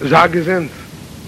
sage sind.